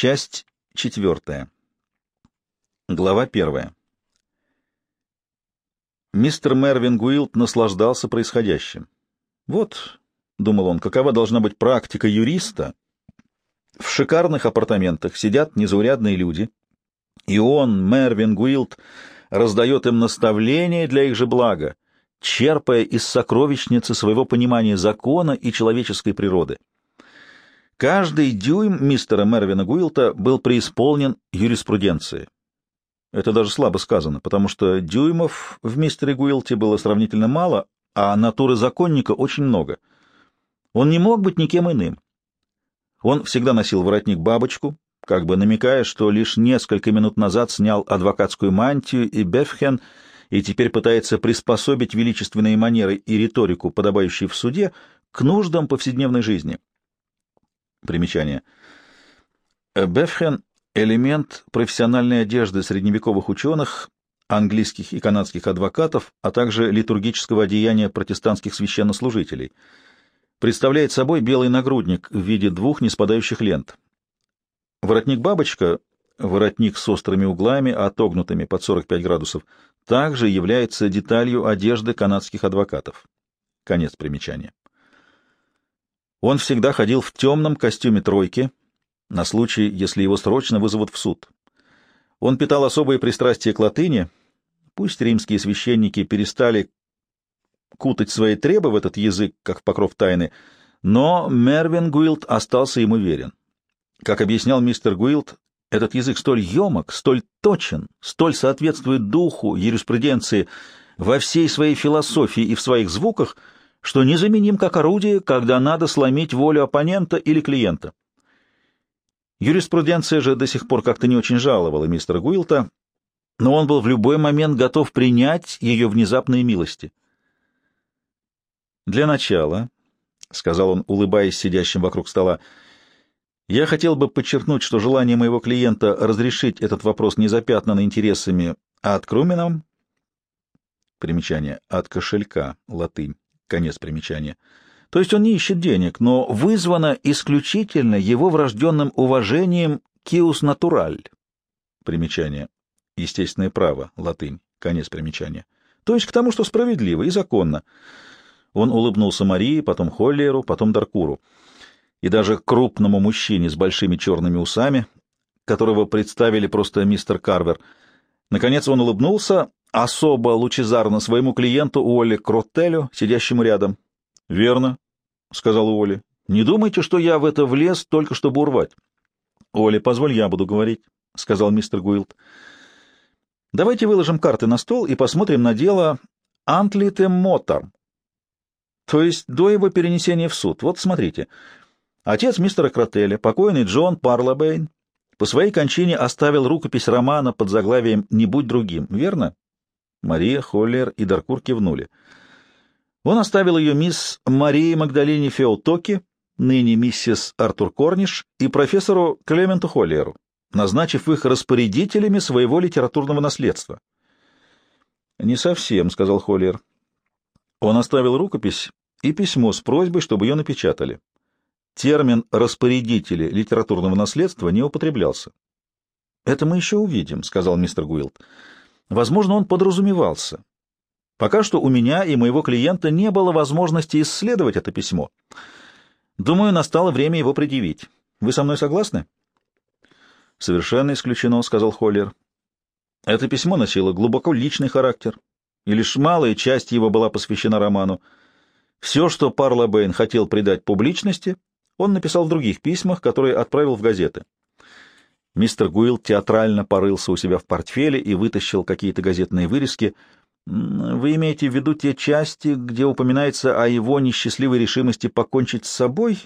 Часть четвертая. Глава первая. Мистер Мервин Гуилд наслаждался происходящим. Вот, — думал он, — какова должна быть практика юриста. В шикарных апартаментах сидят незаурядные люди, и он, Мервин Гуилд, раздает им наставления для их же блага, черпая из сокровищницы своего понимания закона и человеческой природы. Каждый дюйм мистера Мервина Гуилта был преисполнен юриспруденцией. Это даже слабо сказано, потому что дюймов в мистере Гуилте было сравнительно мало, а натуры законника очень много. Он не мог быть никем иным. Он всегда носил воротник-бабочку, как бы намекая, что лишь несколько минут назад снял адвокатскую мантию и бефхен, и теперь пытается приспособить величественные манеры и риторику, подобающие в суде, к нуждам повседневной жизни. Примечание. Бефхен — элемент профессиональной одежды средневековых ученых, английских и канадских адвокатов, а также литургического одеяния протестантских священнослужителей. Представляет собой белый нагрудник в виде двух неспадающих лент. Воротник-бабочка, воротник с острыми углами, отогнутыми под 45 градусов, также является деталью одежды канадских адвокатов. Конец примечания. Он всегда ходил в темном костюме тройки, на случай, если его срочно вызовут в суд. Он питал особое пристрастие к латыни, пусть римские священники перестали кутать свои требы в этот язык, как в покров тайны, но Мервин Гуилд остался ему верен. Как объяснял мистер Гуилд, этот язык столь емок, столь точен, столь соответствует духу юриспруденции во всей своей философии и в своих звуках — что незаменим как орудие, когда надо сломить волю оппонента или клиента. Юриспруденция же до сих пор как-то не очень жаловала мистера Гуилта, но он был в любой момент готов принять ее внезапные милости. «Для начала», — сказал он, улыбаясь сидящим вокруг стола, — «я хотел бы подчеркнуть, что желание моего клиента разрешить этот вопрос не запятнано интересами, а от Круменом...» Примечание. «От кошелька», латынь. Конец примечания. То есть он не ищет денег, но вызвано исключительно его врожденным уважением «киус натураль». Примечание. Естественное право, латынь. Конец примечания. То есть к тому, что справедливо и законно. Он улыбнулся Марии, потом Холлеру, потом Даркуру. И даже крупному мужчине с большими черными усами, которого представили просто мистер Карвер. Наконец он улыбнулся, особо лучезарно своему клиенту Уолли Кроттелю, сидящему рядом. — Верно, — сказал Уолли. — Не думайте, что я в это влез только чтобы урвать. — Уолли, позволь, я буду говорить, — сказал мистер Гуилд. — Давайте выложим карты на стол и посмотрим на дело Антлите Мотор. То есть до его перенесения в суд. Вот смотрите. Отец мистера Кротеля, покойный Джон Парлобейн, по своей кончине оставил рукопись романа под заглавием «Не будь другим», верно? Мария, Холлер и Даркур кивнули. Он оставил ее мисс Марии Магдалине Феотоки, ныне миссис Артур Корниш, и профессору Клементу Холлеру, назначив их распорядителями своего литературного наследства. «Не совсем», — сказал Холлер. Он оставил рукопись и письмо с просьбой, чтобы ее напечатали. Термин «распорядители литературного наследства» не употреблялся. «Это мы еще увидим», — сказал мистер Гуилд. Возможно, он подразумевался. Пока что у меня и моего клиента не было возможности исследовать это письмо. Думаю, настало время его предъявить. Вы со мной согласны? Совершенно исключено, сказал Холлер. Это письмо носило глубоко личный характер, и лишь малая часть его была посвящена роману. Все, что Парла Бэйн хотел придать публичности, он написал в других письмах, которые отправил в газеты. Мистер Гуилл театрально порылся у себя в портфеле и вытащил какие-то газетные вырезки. «Вы имеете в виду те части, где упоминается о его несчастливой решимости покончить с собой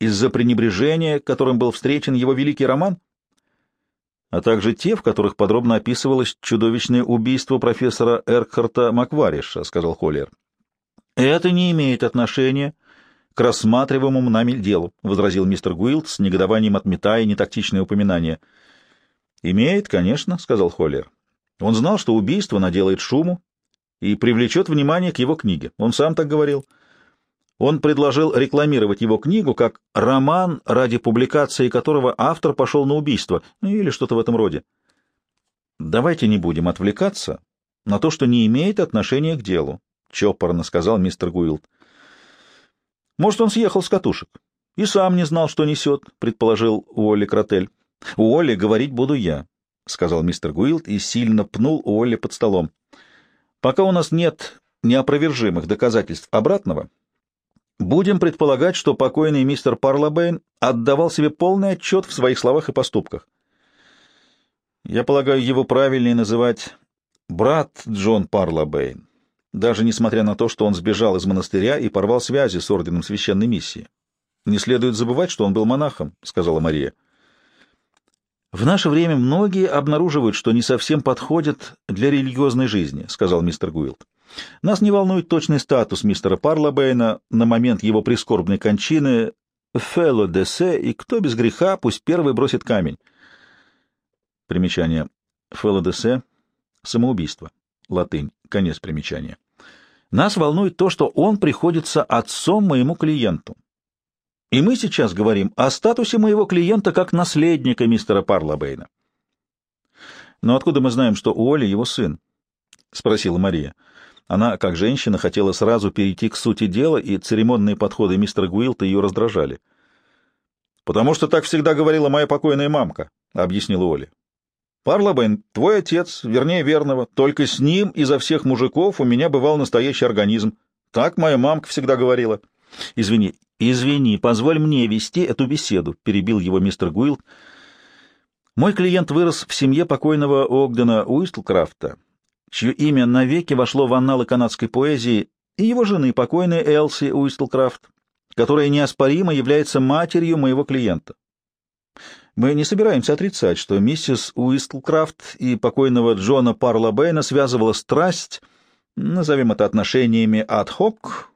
из-за пренебрежения, которым был встречен его великий роман?» а также те, в которых подробно описывалось чудовищное убийство профессора Эркхарта Маквариша, — сказал Холлер. — Это не имеет отношения к рассматриваемому нами делу, — возразил мистер Гуилд с негодованием отметая нетактичное упоминание. — Имеет, конечно, — сказал Холлер. Он знал, что убийство наделает шуму и привлечет внимание к его книге. Он сам так говорил. Он предложил рекламировать его книгу как роман, ради публикации которого автор пошел на убийство, или что-то в этом роде. «Давайте не будем отвлекаться на то, что не имеет отношения к делу», — чопорно сказал мистер Гуилд. «Может, он съехал с катушек и сам не знал, что несет», — предположил Уолли Кротель. «Уолли, говорить буду я», — сказал мистер Гуилд и сильно пнул Уолли под столом. «Пока у нас нет неопровержимых доказательств обратного, Будем предполагать, что покойный мистер Парлобейн отдавал себе полный отчет в своих словах и поступках. Я полагаю, его правильнее называть брат Джон Парлобейн, даже несмотря на то, что он сбежал из монастыря и порвал связи с орденом священной миссии. Не следует забывать, что он был монахом, — сказала Мария. В наше время многие обнаруживают, что не совсем подходят для религиозной жизни, — сказал мистер Гуилд. Нас не волнует точный статус мистера Парлобейна на момент его прискорбной кончины «Фелло де се», и кто без греха, пусть первый бросит камень. Примечание. «Фелло де се» — самоубийство. Латынь. Конец примечания. Нас волнует то, что он приходится отцом моему клиенту. И мы сейчас говорим о статусе моего клиента как наследника мистера Парлобейна. Но откуда мы знаем, что Уолли его сын? — спросила Мария. — она, как женщина, хотела сразу перейти к сути дела, и церемонные подходы мистера Гуилта ее раздражали. «Потому что так всегда говорила моя покойная мамка», — объяснила Оля. «Парлобен, твой отец, вернее верного, только с ним изо всех мужиков у меня бывал настоящий организм. Так моя мамка всегда говорила». «Извини, извини, позволь мне вести эту беседу», — перебил его мистер Гуилт. «Мой клиент вырос в семье покойного Огдена Уистлкрафта, чье имя навеки вошло в анналы канадской поэзии, и его жены, покойной Элси Уистлкрафт, которая неоспоримо является матерью моего клиента. Мы не собираемся отрицать, что миссис Уистлкрафт и покойного Джона Парла Бэйна связывала страсть, назовем это отношениями ад-хок,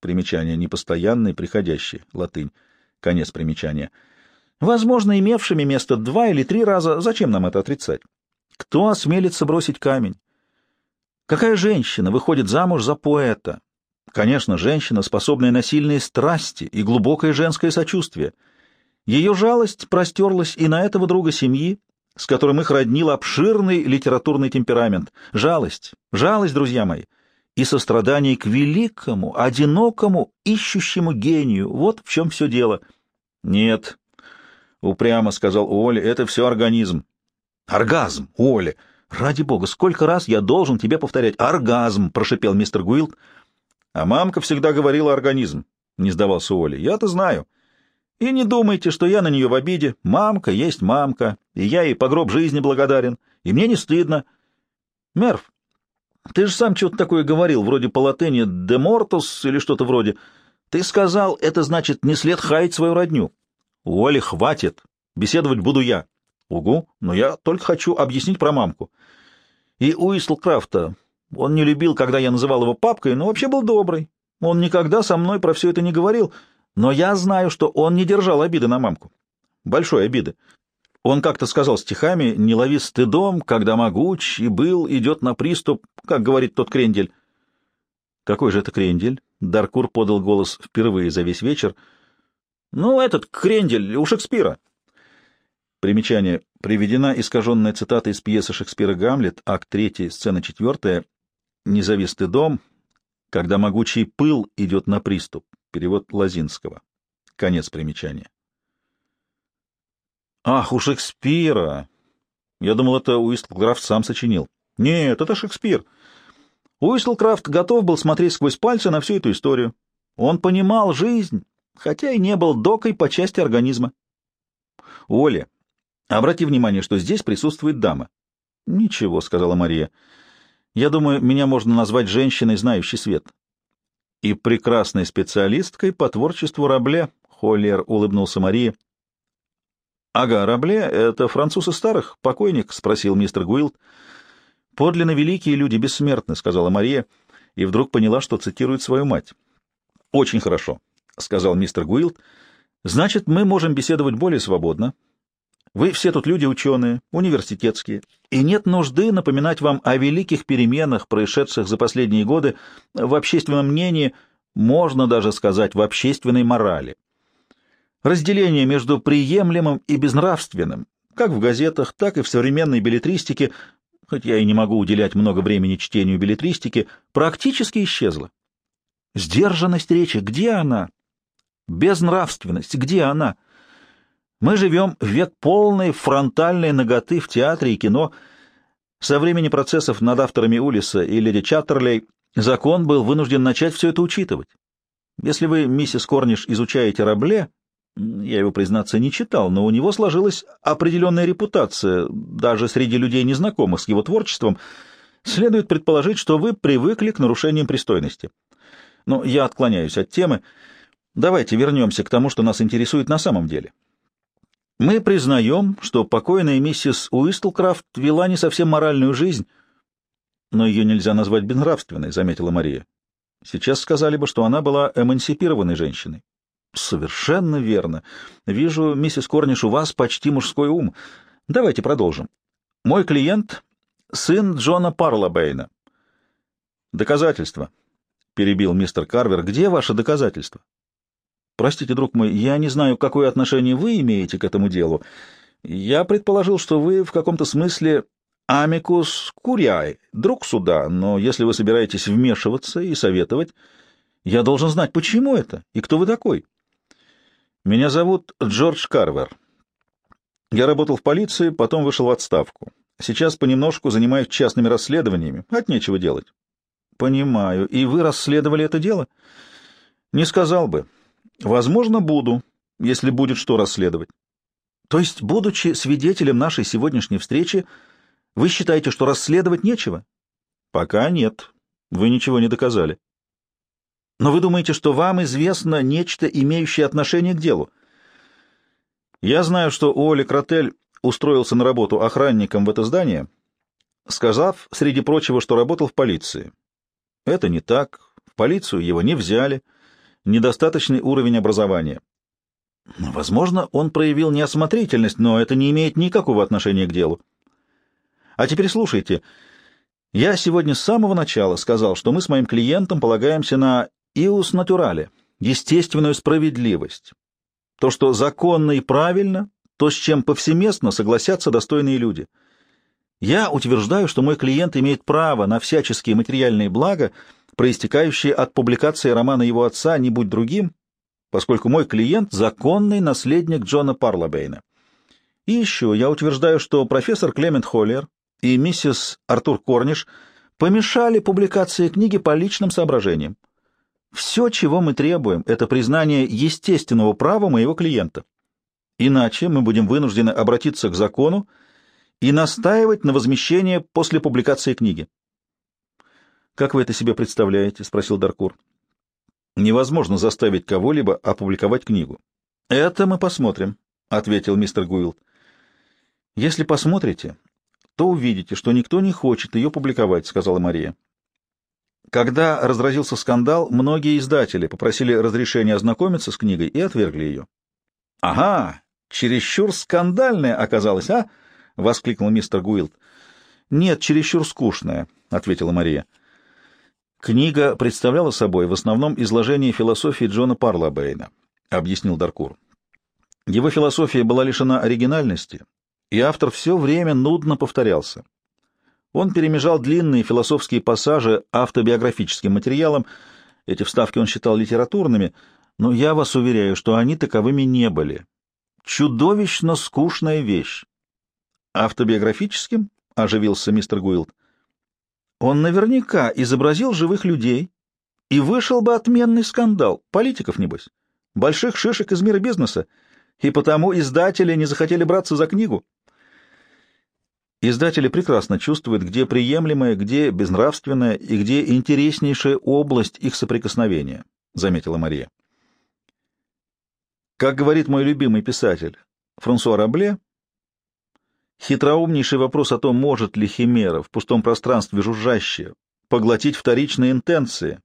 примечание непостоянное, приходящее, латынь, конец примечания, возможно, имевшими место два или три раза, зачем нам это отрицать? Кто осмелится бросить камень? Какая женщина выходит замуж за поэта? Конечно, женщина, способная на сильные страсти и глубокое женское сочувствие. Ее жалость простерлась и на этого друга семьи, с которым их роднил обширный литературный темперамент. Жалость, жалость, друзья мои, и сострадание к великому, одинокому, ищущему гению. Вот в чем все дело. Нет, — упрямо сказал Оля, — это все организм. Оргазм, Оля! «Ради бога, сколько раз я должен тебе повторять? Оргазм!» — прошипел мистер Гуилд. «А мамка всегда говорила организм», — не сдавался Оля. «Я-то знаю. И не думайте, что я на нее в обиде. Мамка есть мамка, и я ей по гроб жизни благодарен, и мне не стыдно. Мерв, ты же сам что-то такое говорил, вроде по латыни «de mortus» или что-то вроде. Ты сказал, это значит не след хаять свою родню. Оля, хватит. Беседовать буду я. Угу, но я только хочу объяснить про мамку. И Уисл Крафта, он не любил, когда я называл его папкой, но вообще был добрый. Он никогда со мной про все это не говорил, но я знаю, что он не держал обиды на мамку. Большой обиды. Он как-то сказал стихами «Не лови стыдом, когда могуч и был, идет на приступ», как говорит тот крендель. «Какой же это крендель?» Даркур подал голос впервые за весь вечер. «Ну, этот крендель у Шекспира». Примечание. Приведена искаженная цитата из пьесы Шекспира «Гамлет», акт 3, сцена 4, «Независтый дом», когда могучий пыл идет на приступ. Перевод Лазинского. Конец примечания. Ах, у Шекспира! Я думал, это Уистлкрафт сам сочинил. Нет, это Шекспир. Уистлкрафт готов был смотреть сквозь пальцы на всю эту историю. Он понимал жизнь, хотя и не был докой по части организма. Оля, Обрати внимание, что здесь присутствует дама. — Ничего, — сказала Мария. — Я думаю, меня можно назвать женщиной, знающей свет. — И прекрасной специалисткой по творчеству Рабле, — Холлер улыбнулся Марии. — Ага, Рабле — это француз из старых, покойник, — спросил мистер Гуилд. — Подлинно великие люди бессмертны, — сказала Мария, и вдруг поняла, что цитирует свою мать. — Очень хорошо, — сказал мистер Гуилд. — Значит, мы можем беседовать более свободно. — вы все тут люди ученые, университетские, и нет нужды напоминать вам о великих переменах, происшедших за последние годы в общественном мнении. можно даже сказать в общественной морали. Разделение между приемлемым и безнравственным, как в газетах, так и в современной билетристике, хоть я и не могу уделять много времени чтению билетристики, практически исчезло. Сдержанность речи, где она? Безнравственность, где она? Мы живем в век полной фронтальной наготы в театре и кино. Со времени процессов над авторами Улиса и леди Чаттерлей закон был вынужден начать все это учитывать. Если вы, миссис Корниш, изучаете Рабле, я его, признаться, не читал, но у него сложилась определенная репутация, даже среди людей, незнакомых с его творчеством, следует предположить, что вы привыкли к нарушениям пристойности. Но я отклоняюсь от темы. Давайте вернемся к тому, что нас интересует на самом деле. Мы признаем, что покойная миссис Уистлкрафт вела не совсем моральную жизнь, но ее нельзя назвать безнравственной, — заметила Мария. Сейчас сказали бы, что она была эмансипированной женщиной. Совершенно верно. Вижу, миссис Корниш, у вас почти мужской ум. Давайте продолжим. Мой клиент — сын Джона Парлобейна. Доказательства, — перебил мистер Карвер. Где ваше доказательство? Простите, друг мой, я не знаю, какое отношение вы имеете к этому делу. Я предположил, что вы в каком-то смысле амикус куряй, друг суда, но если вы собираетесь вмешиваться и советовать, я должен знать, почему это и кто вы такой. Меня зовут Джордж Карвер. Я работал в полиции, потом вышел в отставку. Сейчас понемножку занимаюсь частными расследованиями. От нечего делать. Понимаю. И вы расследовали это дело? Не сказал бы. Возможно, буду, если будет что расследовать. То есть, будучи свидетелем нашей сегодняшней встречи, вы считаете, что расследовать нечего? Пока нет. Вы ничего не доказали. Но вы думаете, что вам известно нечто, имеющее отношение к делу? Я знаю, что Оли Кротель устроился на работу охранником в это здание, сказав, среди прочего, что работал в полиции. Это не так. В полицию его не взяли недостаточный уровень образования. Возможно, он проявил неосмотрительность, но это не имеет никакого отношения к делу. А теперь слушайте. Я сегодня с самого начала сказал, что мы с моим клиентом полагаемся на иус натурале, естественную справедливость. То, что законно и правильно, то, с чем повсеместно согласятся достойные люди. Я утверждаю, что мой клиент имеет право на всяческие материальные блага, проистекающие от публикации романа его отца «Не будь другим», поскольку мой клиент — законный наследник Джона Парлобейна. И еще я утверждаю, что профессор Клемент Холлер и миссис Артур Корниш помешали публикации книги по личным соображениям. Все, чего мы требуем, это признание естественного права моего клиента. Иначе мы будем вынуждены обратиться к закону и настаивать на возмещение после публикации книги. «Как вы это себе представляете?» — спросил Даркур. «Невозможно заставить кого-либо опубликовать книгу». «Это мы посмотрим», — ответил мистер Гуилд. «Если посмотрите, то увидите, что никто не хочет ее публиковать», — сказала Мария. Когда разразился скандал, многие издатели попросили разрешения ознакомиться с книгой и отвергли ее. «Ага, чересчур скандальная оказалась, а?» — воскликнул мистер Гуилд. «Нет, чересчур скучная», — ответила Мария. Книга представляла собой в основном изложение философии Джона Парлобейна, объяснил Даркур. Его философия была лишена оригинальности, и автор все время нудно повторялся. Он перемежал длинные философские пассажи автобиографическим материалом, эти вставки он считал литературными, но я вас уверяю, что они таковыми не были. Чудовищно скучная вещь. Автобиографическим? — оживился мистер Гуилд. Он наверняка изобразил живых людей, и вышел бы отменный скандал. Политиков, небось. Больших шишек из мира бизнеса. И потому издатели не захотели браться за книгу. Издатели прекрасно чувствуют, где приемлемая, где безнравственная и где интереснейшая область их соприкосновения, — заметила Мария. Как говорит мой любимый писатель Франсуа Рабле, Хитроумнейший вопрос о том, может ли химера в пустом пространстве жужжащая поглотить вторичные интенции.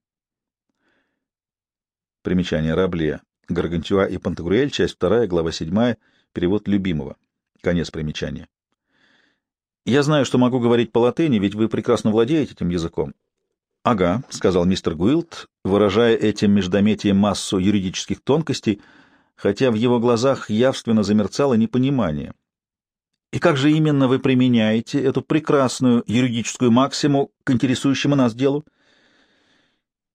Примечание Рабле. Гаргантюа и Пантагруэль, часть 2, глава 7, перевод любимого. Конец примечания. Я знаю, что могу говорить по латыни, ведь вы прекрасно владеете этим языком. «Ага», — сказал мистер Гуилд, выражая этим междометием массу юридических тонкостей, хотя в его глазах явственно замерцало непонимание. «И как же именно вы применяете эту прекрасную юридическую максиму к интересующему нас делу?»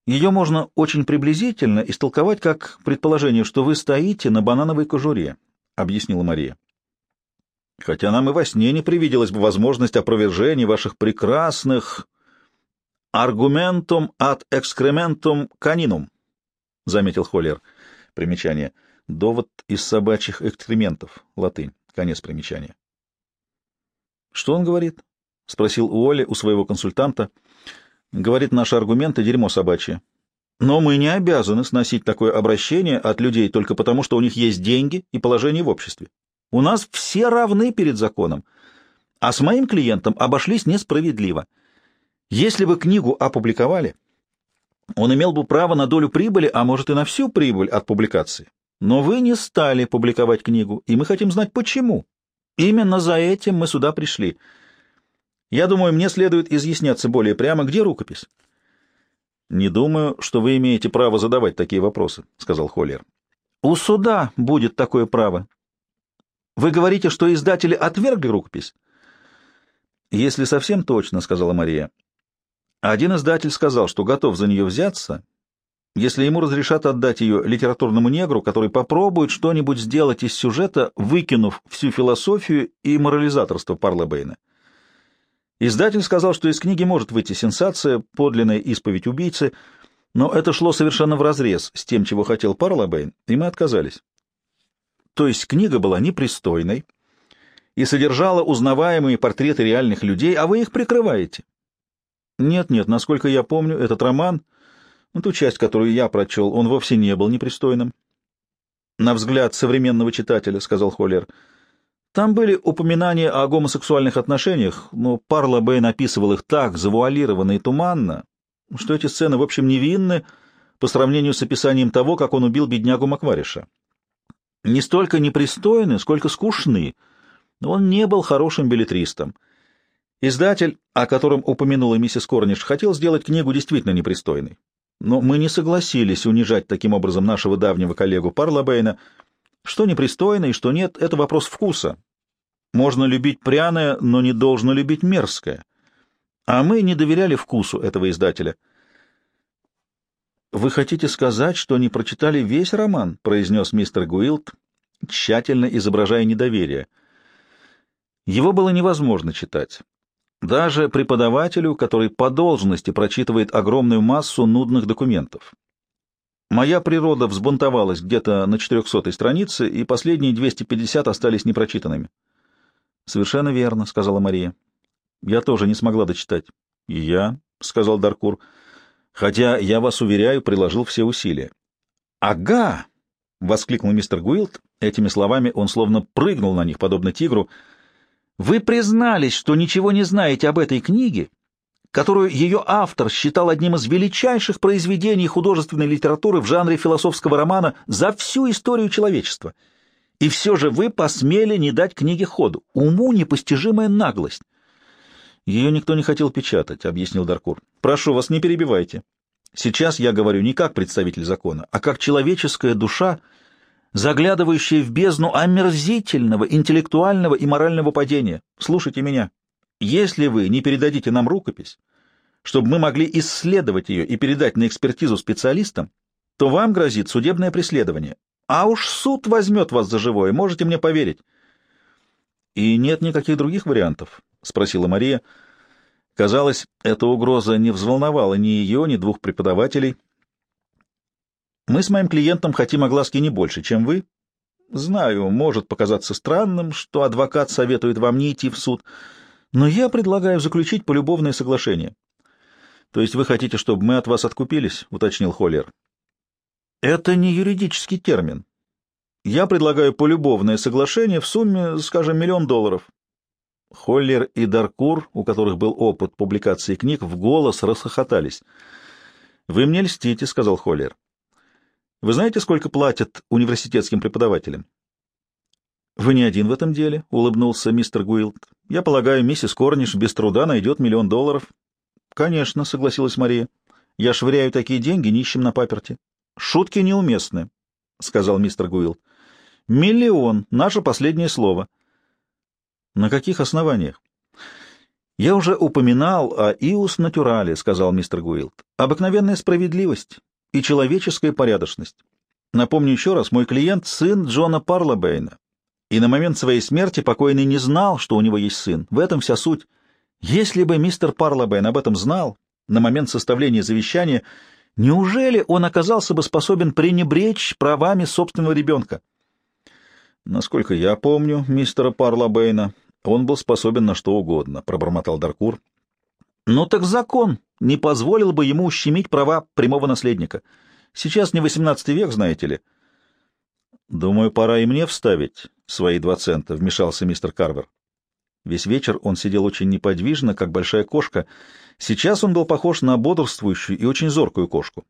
Ее можно очень приблизительно истолковать как предположение, что вы стоите на банановой кожуре, — объяснила Мария. Хотя нам и во сне не привиделась бы возможность опровержения ваших прекрасных «аргументум ad excrementum caninum», — заметил Холлер. Примечание. Довод из собачьих экскрементов. Латынь. Конец примечания. «Что он говорит?» — спросил Уолли у своего консультанта. «Говорит, наши аргументы — дерьмо собачье. Но мы не обязаны сносить такое обращение от людей только потому, что у них есть деньги и положение в обществе. У нас все равны перед законом, а с моим клиентом обошлись несправедливо. Если бы книгу опубликовали, он имел бы право на долю прибыли, а может и на всю прибыль от публикации. Но вы не стали публиковать книгу, и мы хотим знать, почему. Именно за этим мы сюда пришли. Я думаю, мне следует изъясняться более прямо, где рукопись. «Не думаю, что вы имеете право задавать такие вопросы», — сказал Холлер. «У суда будет такое право. Вы говорите, что издатели отвергли рукопись?» «Если совсем точно», — сказала Мария. «Один издатель сказал, что готов за нее взяться, если ему разрешат отдать ее литературному негру, который попробует что-нибудь сделать из сюжета, выкинув всю философию и морализаторство Парла Бэйна. Издатель сказал, что из книги может выйти сенсация, подлинная исповедь убийцы, но это шло совершенно вразрез с тем, чего хотел Парлобейн, и мы отказались. То есть книга была непристойной и содержала узнаваемые портреты реальных людей, а вы их прикрываете. Нет-нет, насколько я помню, этот роман, ту часть, которую я прочел, он вовсе не был непристойным. На взгляд современного читателя, — сказал Холлер, — там были упоминания о гомосексуальных отношениях, но Парла Бэй написывал их так завуалированно и туманно, что эти сцены, в общем, невинны по сравнению с описанием того, как он убил беднягу Маквариша. Не столько непристойны, сколько скучны. Он не был хорошим билетристом. Издатель, о котором упомянула миссис Корниш, хотел сделать книгу действительно непристойной. Но мы не согласились унижать таким образом нашего давнего коллегу Парлабейна. Что непристойно и что нет — это вопрос вкуса, можно любить пряное, но не должно любить мерзкое. А мы не доверяли вкусу этого издателя. «Вы хотите сказать, что не прочитали весь роман?» — произнес мистер Гуилд, тщательно изображая недоверие. Его было невозможно читать. Даже преподавателю, который по должности прочитывает огромную массу нудных документов. Моя природа взбунтовалась где-то на 400 странице, и последние 250 остались непрочитанными. Совершенно верно, сказала Мария. Я тоже не смогла дочитать. И я, сказал Даркур, хотя я вас уверяю, приложил все усилия. Ага! воскликнул мистер Гуилд. Этими словами он словно прыгнул на них, подобно тигру. Вы признались, что ничего не знаете об этой книге, которую ее автор считал одним из величайших произведений художественной литературы в жанре философского романа за всю историю человечества — и все же вы посмели не дать книге ходу. Уму непостижимая наглость. Ее никто не хотел печатать, — объяснил Даркур. Прошу вас, не перебивайте. Сейчас я говорю не как представитель закона, а как человеческая душа, заглядывающая в бездну омерзительного интеллектуального и морального падения. Слушайте меня. Если вы не передадите нам рукопись, чтобы мы могли исследовать ее и передать на экспертизу специалистам, то вам грозит судебное преследование, а уж суд возьмет вас за живое, можете мне поверить. — И нет никаких других вариантов? — спросила Мария. Казалось, эта угроза не взволновала ни ее, ни двух преподавателей. — Мы с моим клиентом хотим огласки не больше, чем вы. Знаю, может показаться странным, что адвокат советует вам не идти в суд, но я предлагаю заключить полюбовное соглашение. — То есть вы хотите, чтобы мы от вас откупились? — уточнил Холлер. Это не юридический термин. Я предлагаю полюбовное соглашение в сумме, скажем, миллион долларов. Холлер и Даркур, у которых был опыт публикации книг, в голос расхохотались. «Вы мне льстите», — сказал Холлер. «Вы знаете, сколько платят университетским преподавателям?» «Вы не один в этом деле», — улыбнулся мистер Гуилд. «Я полагаю, миссис Корниш без труда найдет миллион долларов». «Конечно», — согласилась Мария. Я швыряю такие деньги нищим на паперти. Шутки неуместны, — сказал мистер Гуилд. Миллион — наше последнее слово. На каких основаниях? Я уже упоминал о иус натурале, — сказал мистер Гуилд. Обыкновенная справедливость и человеческая порядочность. Напомню еще раз, мой клиент — сын Джона Парлобейна, и на момент своей смерти покойный не знал, что у него есть сын. В этом вся суть. Если бы мистер Парлобейн об этом знал на момент составления завещания, неужели он оказался бы способен пренебречь правами собственного ребенка? Насколько я помню мистера Парлобейна, он был способен на что угодно, — пробормотал Даркур. Ну так закон не позволил бы ему ущемить права прямого наследника. Сейчас не XVIII век, знаете ли. Думаю, пора и мне вставить свои два цента, — вмешался мистер Карвер. Весь вечер он сидел очень неподвижно, как большая кошка. Сейчас он был похож на бодрствующую и очень зоркую кошку.